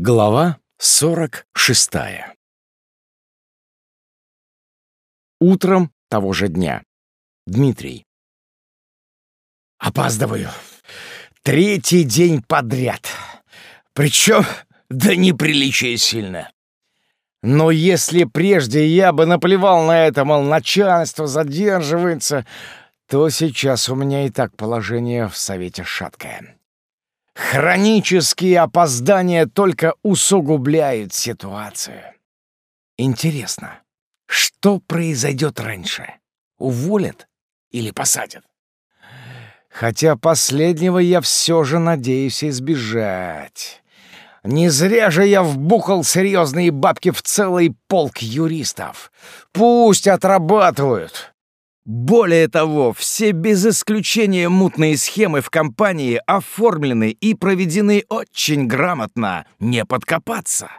Глава 46. Утром того же дня. Дмитрий. Опаздываю. Третий день подряд. Причем до да неприличия сильно. Но если прежде я бы наплевал на это, мол, начальство задерживается, то сейчас у меня и так положение в совете шаткое. Хронические опоздания только усугубляют ситуацию. Интересно, что произойдет раньше? Уволят или посадят? Хотя последнего я все же надеюсь избежать. Не зря же я вбухал серьезные бабки в целый полк юристов. Пусть отрабатывают. Более того, все без исключения мутные схемы в компании оформлены и проведены очень грамотно, не подкопаться.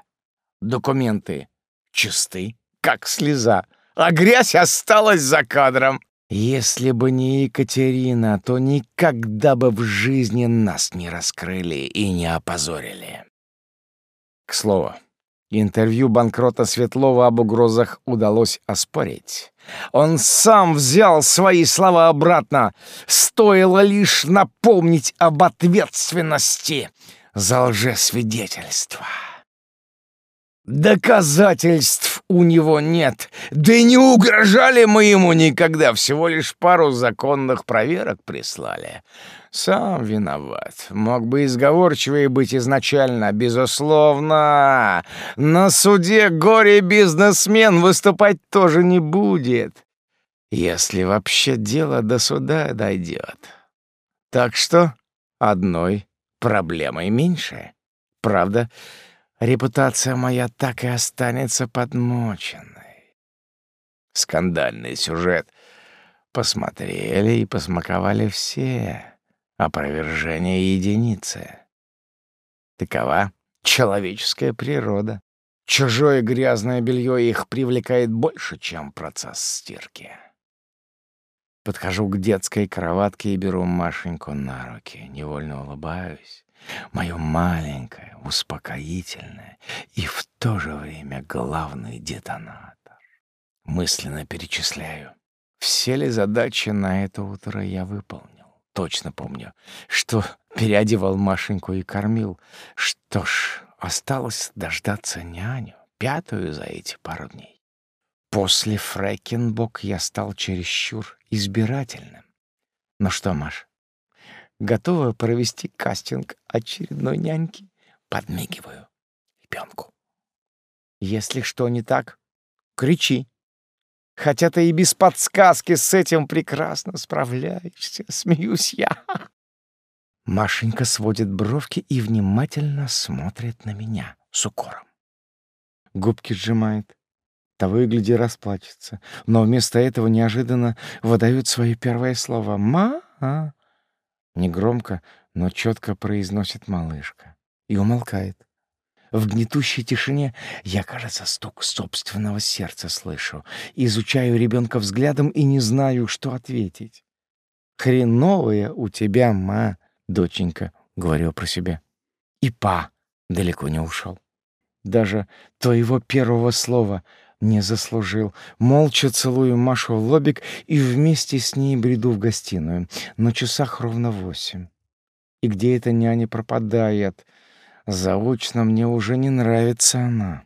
Документы чисты, как слеза, а грязь осталась за кадром. Если бы не Екатерина, то никогда бы в жизни нас не раскрыли и не опозорили. К слову, Интервью банкрота Светлова об угрозах удалось оспорить. Он сам взял свои слова обратно. Стоило лишь напомнить об ответственности за лжесвидетельство. Доказательств у него нет. Да и не угрожали мы ему никогда, всего лишь пару законных проверок прислали. Сам виноват. Мог бы изговорчивее быть изначально, безусловно. На суде горе-бизнесмен выступать тоже не будет, если вообще дело до суда дойдет. Так что одной проблемой меньше. Правда, репутация моя так и останется подмоченной. Скандальный сюжет посмотрели и посмаковали все, опровержение единицы. Такова человеческая природа. Чужое грязное белье их привлекает больше, чем процесс стирки. Подхожу к детской кроватке и беру Машеньку на руки, невольно улыбаюсь мое маленькое, успокоительное и в то же время главный детонатор. Мысленно перечисляю, все ли задачи на это утро я выполнил. Точно помню, что переодевал Машеньку и кормил. Что ж, осталось дождаться няню, пятую за эти пару дней. После Фрэкенбок я стал чересчур избирательным. Ну что, Маш, готова провести кастинг очередной няньки, подмигиваю ребенку. Если что не так, кричи. Хотя ты и без подсказки с этим прекрасно справляешься, смеюсь я. Машенька сводит бровки и внимательно смотрит на меня с укором. Губки сжимает, того и гляди расплачется, но вместо этого неожиданно выдает свои первые слова «Ма-а». Негромко, но четко произносит малышка. И умолкает. В гнетущей тишине я, кажется, стук собственного сердца слышу. Изучаю ребенка взглядом и не знаю, что ответить. «Хреновая у тебя, ма, доченька», — говорю про себя. И па далеко не ушел. Даже твоего первого слова не заслужил. Молча целую Машу в лобик и вместе с ней бреду в гостиную. На часах ровно восемь. И где эта няня пропадает? Заочно мне уже не нравится она.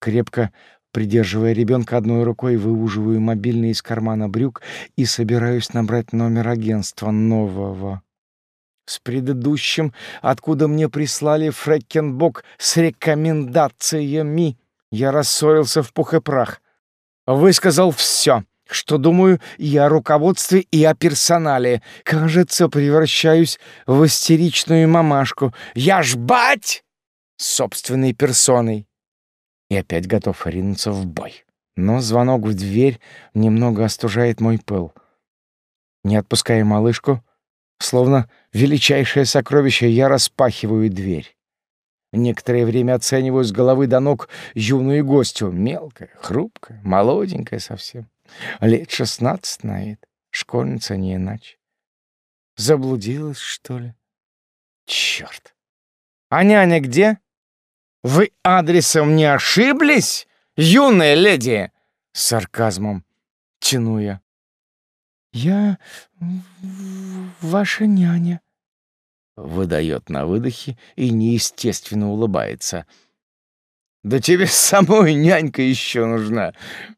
Крепко придерживая ребенка одной рукой, выуживаю мобильный из кармана брюк и собираюсь набрать номер агентства нового. С предыдущим, откуда мне прислали Фрэкенбок с рекомендациями. Я рассорился в пух и прах. Высказал все, что думаю и о руководстве, и о персонале. Кажется, превращаюсь в истеричную мамашку. Я ж бать! Собственной персоной. И опять готов ринуться в бой. Но звонок в дверь немного остужает мой пыл. Не отпуская малышку, словно величайшее сокровище, я распахиваю дверь. Некоторое время оцениваю с головы до ног юную гостью. Мелкая, хрупкая, молоденькая совсем. Лет шестнадцать на вид. Школьница не иначе. Заблудилась, что ли? Черт. А няня где? Вы адресом не ошиблись, юная леди? С сарказмом тяну я. Я ваша няня, выдает на выдохе и неестественно улыбается. «Да тебе самой нянька еще нужна!»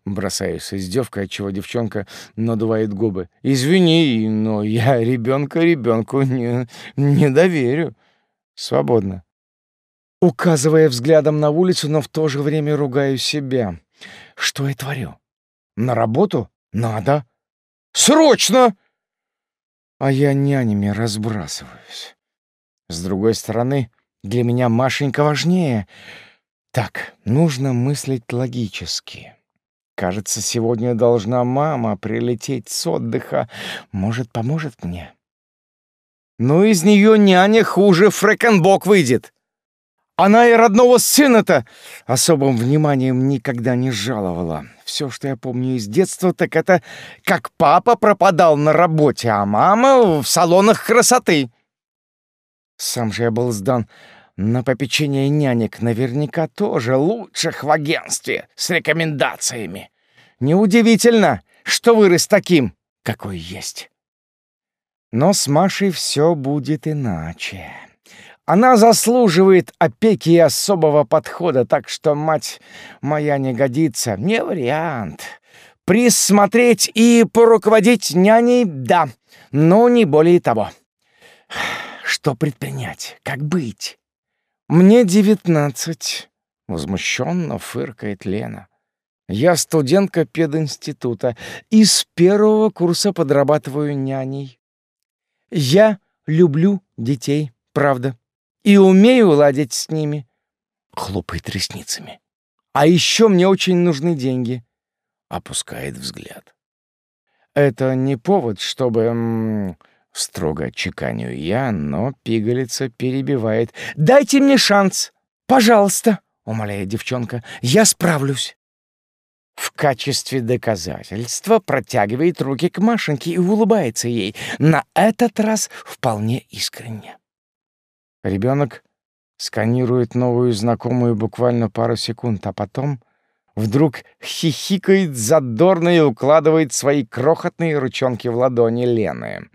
Бросаю с издевкой, отчего девчонка надувает губы. «Извини, но я ребенка ребенку не, не доверю. Свободно». Указывая взглядом на улицу, но в то же время ругаю себя. «Что я творю? На работу? Надо! Срочно!» А я нянями разбрасываюсь. С другой стороны, для меня Машенька важнее. Так, нужно мыслить логически. Кажется, сегодня должна мама прилететь с отдыха. Может, поможет мне? Ну, из нее няня хуже фрэкенбок выйдет. Она и родного сына-то особым вниманием никогда не жаловала. Все, что я помню из детства, так это как папа пропадал на работе, а мама в салонах красоты. Сам же я был сдан на попечение нянек, наверняка тоже лучших в агентстве, с рекомендациями. Неудивительно, что вырос таким, какой есть. Но с Машей все будет иначе. Она заслуживает опеки и особого подхода, так что мать моя не годится. Не вариант. Присмотреть и поруководить няней — да, но не более того. Что предпринять? Как быть? Мне девятнадцать. Возмущенно фыркает Лена. Я студентка пединститута и с первого курса подрабатываю няней. Я люблю детей, правда, и умею ладить с ними. Хлопает ресницами. А еще мне очень нужны деньги. Опускает взгляд. Это не повод, чтобы — строго чеканю я, но пигалица перебивает. «Дайте мне шанс! Пожалуйста!» — умоляет девчонка. «Я справлюсь!» В качестве доказательства протягивает руки к Машеньке и улыбается ей, на этот раз вполне искренне. Ребенок сканирует новую знакомую буквально пару секунд, а потом вдруг хихикает задорно и укладывает свои крохотные ручонки в ладони Лены.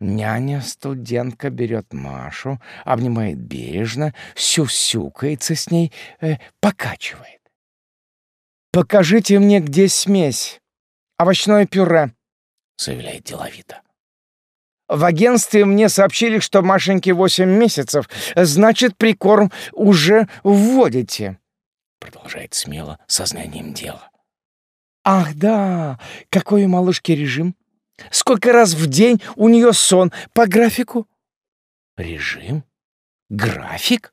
Няня студентка берет Машу, обнимает бережно, сюсюкается с ней, э, покачивает. «Покажите мне, где смесь. Овощное пюре», — заявляет деловито. В агентстве мне сообщили, что Машеньке восемь месяцев, значит, прикорм уже вводите. Продолжает смело, сознанием дела. Ах да, какой у малышки режим? Сколько раз в день у нее сон по графику? Режим? График?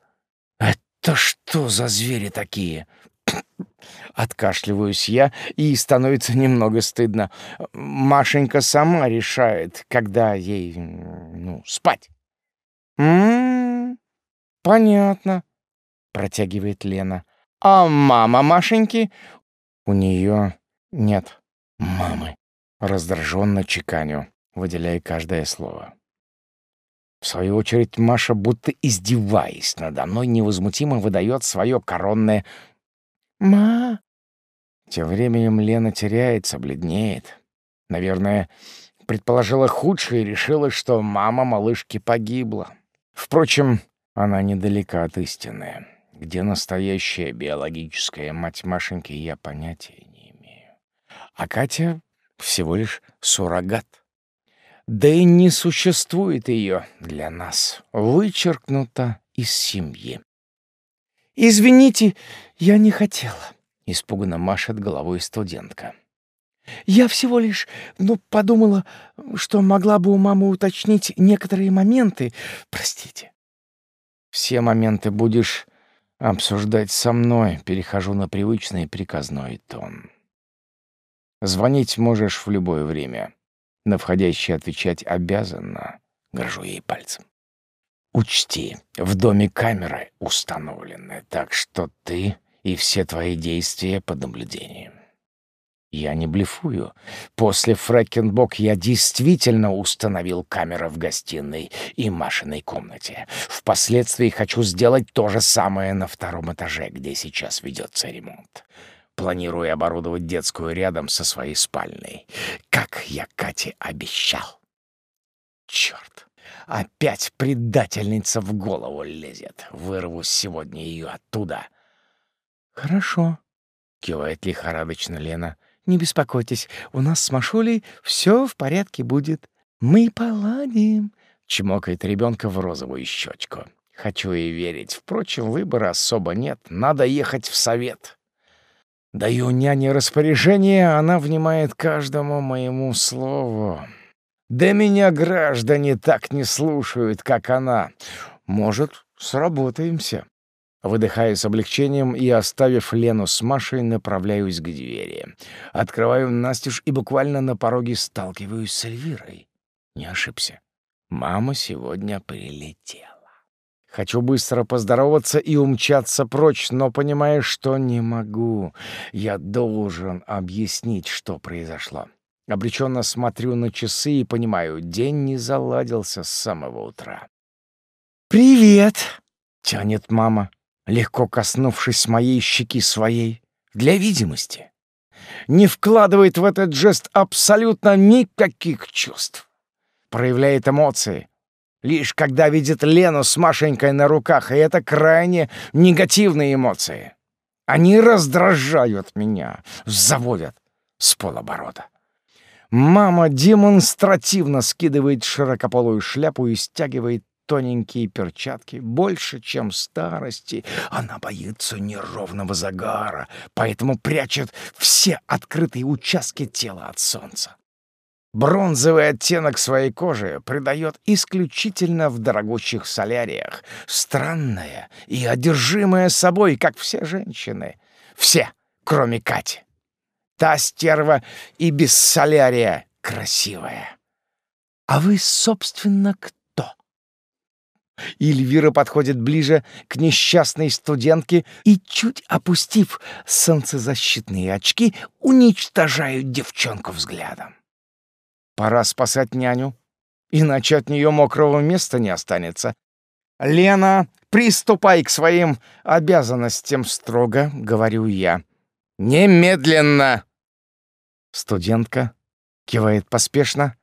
Это что за звери такие? Откашливаюсь я, и становится немного стыдно. Машенька сама решает, когда ей, ну, спать. «М -м -м, понятно», — протягивает Лена. «А мама Машеньки?» «У нее нет мамы» раздраженно чеканю, выделяя каждое слово. В свою очередь Маша, будто издеваясь надо мной, невозмутимо выдает свое коронное «Ма». Тем временем Лена теряется, бледнеет. Наверное, предположила худшее и решила, что мама малышки погибла. Впрочем, она недалека от истины. Где настоящая биологическая мать Машеньки, я понятия не имею. А Катя всего лишь суррогат. Да и не существует ее для нас, вычеркнута из семьи. «Извините, я не хотела», — испуганно машет головой студентка. «Я всего лишь, ну, подумала, что могла бы у мамы уточнить некоторые моменты. Простите». «Все моменты будешь обсуждать со мной», — перехожу на привычный приказной тон. Звонить можешь в любое время. На входящий отвечать обязанно. Горжу ей пальцем. Учти, в доме камеры установлены, так что ты и все твои действия под наблюдением. Я не блефую. После Фрэкенбок я действительно установил камеры в гостиной и Машиной комнате. Впоследствии хочу сделать то же самое на втором этаже, где сейчас ведется ремонт планирую оборудовать детскую рядом со своей спальней, как я Кате обещал. Черт, опять предательница в голову лезет. Вырву сегодня ее оттуда. Хорошо, — кивает лихорадочно Лена. Не беспокойтесь, у нас с Машулей все в порядке будет. Мы поладим, — чмокает ребенка в розовую щечку. Хочу и верить. Впрочем, выбора особо нет. Надо ехать в совет. Даю няне распоряжение, она внимает каждому моему слову. Да меня граждане так не слушают, как она. Может, сработаемся. Выдыхая с облегчением и оставив Лену с Машей, направляюсь к двери. Открываю настежь и буквально на пороге сталкиваюсь с Эльвирой. Не ошибся. Мама сегодня прилетела. Хочу быстро поздороваться и умчаться прочь, но понимаю, что не могу. Я должен объяснить, что произошло. Обреченно смотрю на часы и понимаю, день не заладился с самого утра. «Привет!» — тянет мама, легко коснувшись моей щеки своей, для видимости. Не вкладывает в этот жест абсолютно никаких чувств. Проявляет эмоции, лишь когда видит Лену с Машенькой на руках, и это крайне негативные эмоции. Они раздражают меня, заводят с полоборота. Мама демонстративно скидывает широкополую шляпу и стягивает тоненькие перчатки. Больше, чем старости, она боится неровного загара, поэтому прячет все открытые участки тела от солнца. Бронзовый оттенок своей кожи придает исключительно в дорогущих соляриях. Странная и одержимая собой, как все женщины. Все, кроме Кати. Та стерва и без солярия красивая. А вы, собственно, кто? Эльвира подходит ближе к несчастной студентке и, чуть опустив солнцезащитные очки, уничтожает девчонку взглядом. Пора спасать няню, иначе от нее мокрого места не останется. «Лена, приступай к своим обязанностям строго», — говорю я. «Немедленно!» Студентка кивает поспешно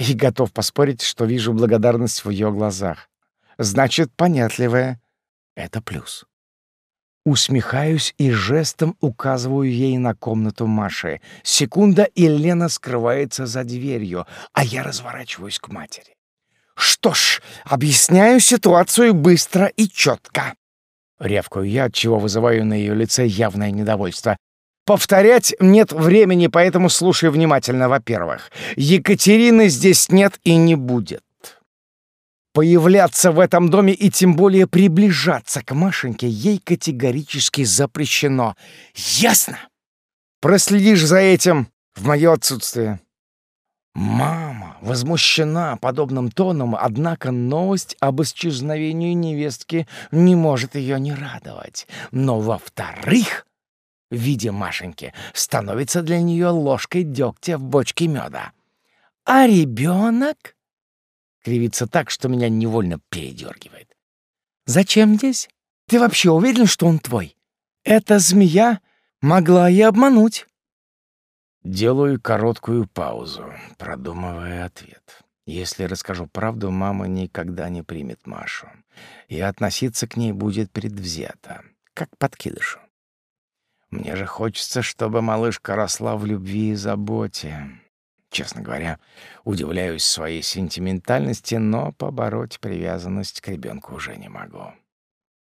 и готов поспорить, что вижу благодарность в ее глазах. «Значит, понятливая. Это плюс». Усмехаюсь и жестом указываю ей на комнату Маши. Секунда, и Лена скрывается за дверью, а я разворачиваюсь к матери. «Что ж, объясняю ситуацию быстро и четко». Рявкаю я, чего вызываю на ее лице явное недовольство. Повторять нет времени, поэтому слушай внимательно, во-первых. Екатерины здесь нет и не будет. Появляться в этом доме и тем более приближаться к Машеньке ей категорически запрещено. Ясно? Проследишь за этим в мое отсутствие. Мама возмущена подобным тоном, однако новость об исчезновении невестки не может ее не радовать. Но, во-вторых, в виде Машеньки становится для нее ложкой дегтя в бочке меда. А ребенок? кривится так, что меня невольно передергивает. «Зачем здесь? Ты вообще уверен, что он твой? Эта змея могла и обмануть». Делаю короткую паузу, продумывая ответ. Если расскажу правду, мама никогда не примет Машу, и относиться к ней будет предвзято, как подкидышу. Мне же хочется, чтобы малышка росла в любви и заботе. Честно говоря, удивляюсь своей сентиментальности, но побороть привязанность к ребенку уже не могу.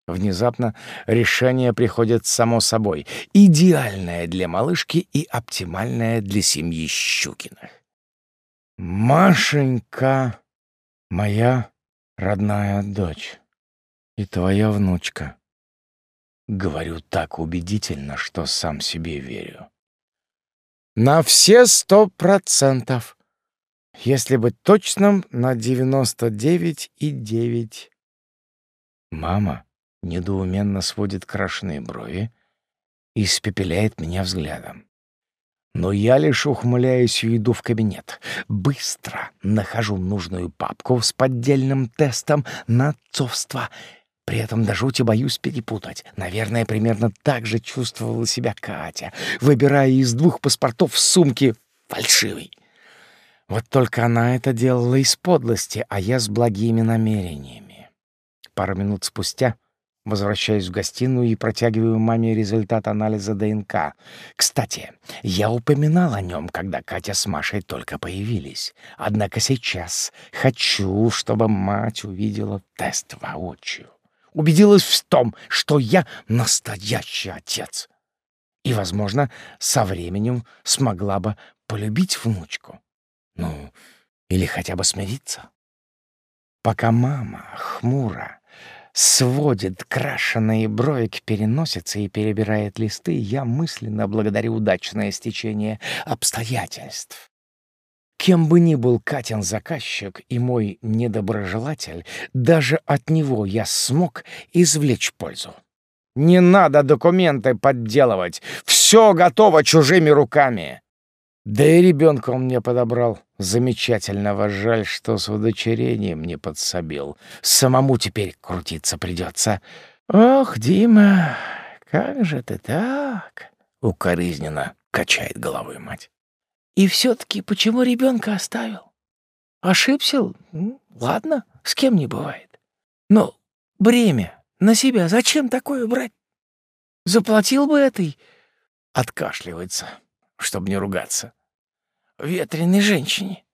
Внезапно решение приходит само собой, идеальное для малышки и оптимальное для семьи Щукиных. «Машенька, моя родная дочь и твоя внучка», — говорю так убедительно, что сам себе верю. На все сто процентов. Если быть точным, на девяносто девять и девять. Мама недоуменно сводит крашеные брови и испепеляет меня взглядом. Но я лишь ухмыляюсь и иду в кабинет. Быстро нахожу нужную папку с поддельным тестом на отцовство — при этом до жути боюсь перепутать. Наверное, примерно так же чувствовала себя Катя, выбирая из двух паспортов в сумке фальшивый. Вот только она это делала из подлости, а я с благими намерениями. Пару минут спустя возвращаюсь в гостиную и протягиваю маме результат анализа ДНК. Кстати, я упоминал о нем, когда Катя с Машей только появились. Однако сейчас хочу, чтобы мать увидела тест воочию убедилась в том, что я настоящий отец. И, возможно, со временем смогла бы полюбить внучку. Ну, или хотя бы смириться. Пока мама хмуро сводит крашеные брови к переносице и перебирает листы, я мысленно благодарю удачное стечение обстоятельств. Кем бы ни был Катин заказчик и мой недоброжелатель, даже от него я смог извлечь пользу. Не надо документы подделывать, все готово чужими руками. Да и ребенка он мне подобрал. Замечательного жаль, что с удочерением не подсобил. Самому теперь крутиться придется. Ох, Дима, как же ты так? Укоризненно качает головой мать. И все-таки почему ребенка оставил? Ошибся? Ну, ладно, с кем не бывает. Но бремя на себя зачем такое брать? Заплатил бы этой... Откашливается, чтобы не ругаться. Ветреной женщине.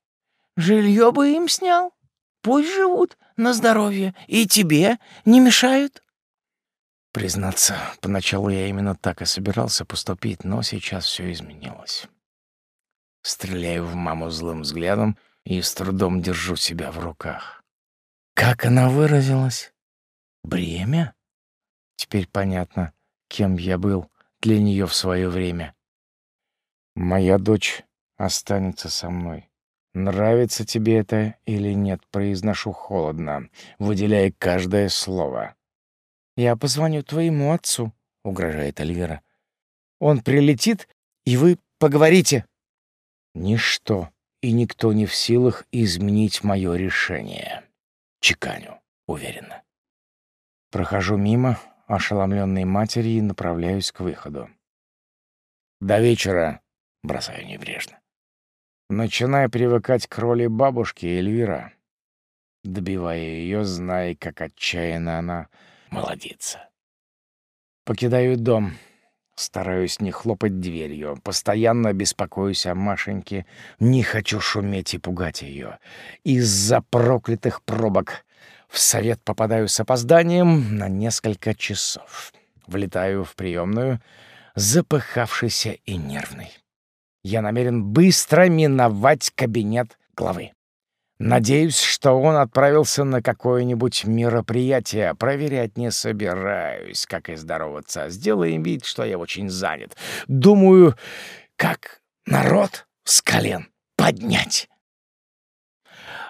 Жилье бы им снял. Пусть живут на здоровье. И тебе не мешают. Признаться, поначалу я именно так и собирался поступить, но сейчас все изменилось. Стреляю в маму злым взглядом и с трудом держу себя в руках. Как она выразилась? Бремя? Теперь понятно, кем я был для нее в свое время. Моя дочь останется со мной. Нравится тебе это или нет, произношу холодно, выделяя каждое слово. «Я позвоню твоему отцу», — угрожает Альвера. «Он прилетит, и вы поговорите». Ничто и никто не в силах изменить мое решение. Чеканю, уверенно. Прохожу мимо, ошеломленной матери, и направляюсь к выходу. «До вечера!» — бросаю небрежно. Начинай привыкать к роли бабушки Эльвира. Добивая ее, зная, как отчаянно она молодится. Покидаю дом, Стараюсь не хлопать дверью, постоянно беспокоюсь о Машеньке, не хочу шуметь и пугать ее. Из-за проклятых пробок в совет попадаю с опозданием на несколько часов. Влетаю в приемную, запыхавшийся и нервный. Я намерен быстро миновать кабинет главы. Надеюсь, что он отправился на какое-нибудь мероприятие. Проверять не собираюсь, как и здороваться. Сделаем вид, что я очень занят. Думаю, как народ с колен поднять.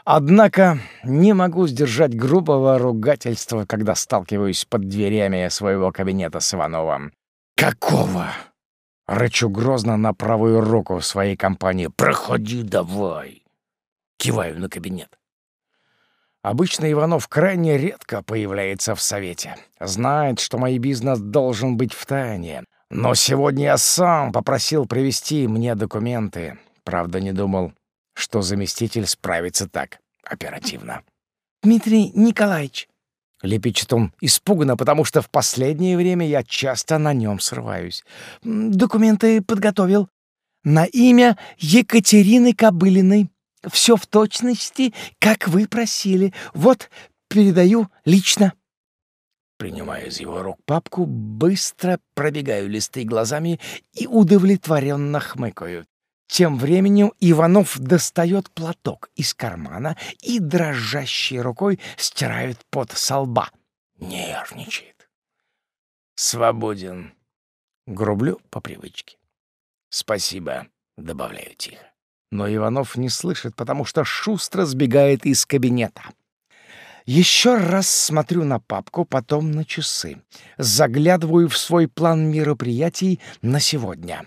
Однако не могу сдержать грубого ругательства, когда сталкиваюсь под дверями своего кабинета с Ивановым. «Какого?» — рычу грозно на правую руку своей компании. «Проходи давай!» Киваю на кабинет. Обычно Иванов крайне редко появляется в совете. Знает, что мой бизнес должен быть в тайне. Но сегодня я сам попросил привести мне документы. Правда, не думал, что заместитель справится так оперативно. «Дмитрий Николаевич!» — лепечет он испуганно, потому что в последнее время я часто на нем срываюсь. «Документы подготовил. На имя Екатерины Кобылиной» все в точности, как вы просили. Вот, передаю лично». Принимая из его рук папку, быстро пробегаю листы глазами и удовлетворенно хмыкаю. Тем временем Иванов достает платок из кармана и дрожащей рукой стирает пот со лба. Нервничает. «Свободен». Грублю по привычке. «Спасибо», — добавляю тихо. Но Иванов не слышит, потому что шустро сбегает из кабинета. Еще раз смотрю на папку, потом на часы. Заглядываю в свой план мероприятий на сегодня.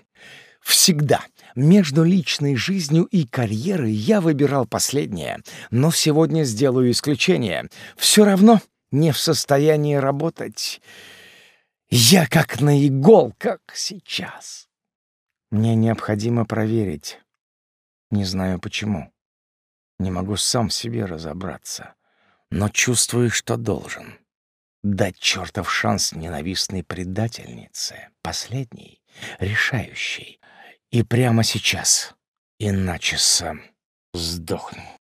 Всегда между личной жизнью и карьерой я выбирал последнее, но сегодня сделаю исключение. Все равно не в состоянии работать. Я как на иголках сейчас. Мне необходимо проверить, не знаю почему. Не могу сам в себе разобраться, но чувствую, что должен. Дать чертов шанс ненавистной предательнице, последней, решающей. И прямо сейчас, иначе сам сдохну.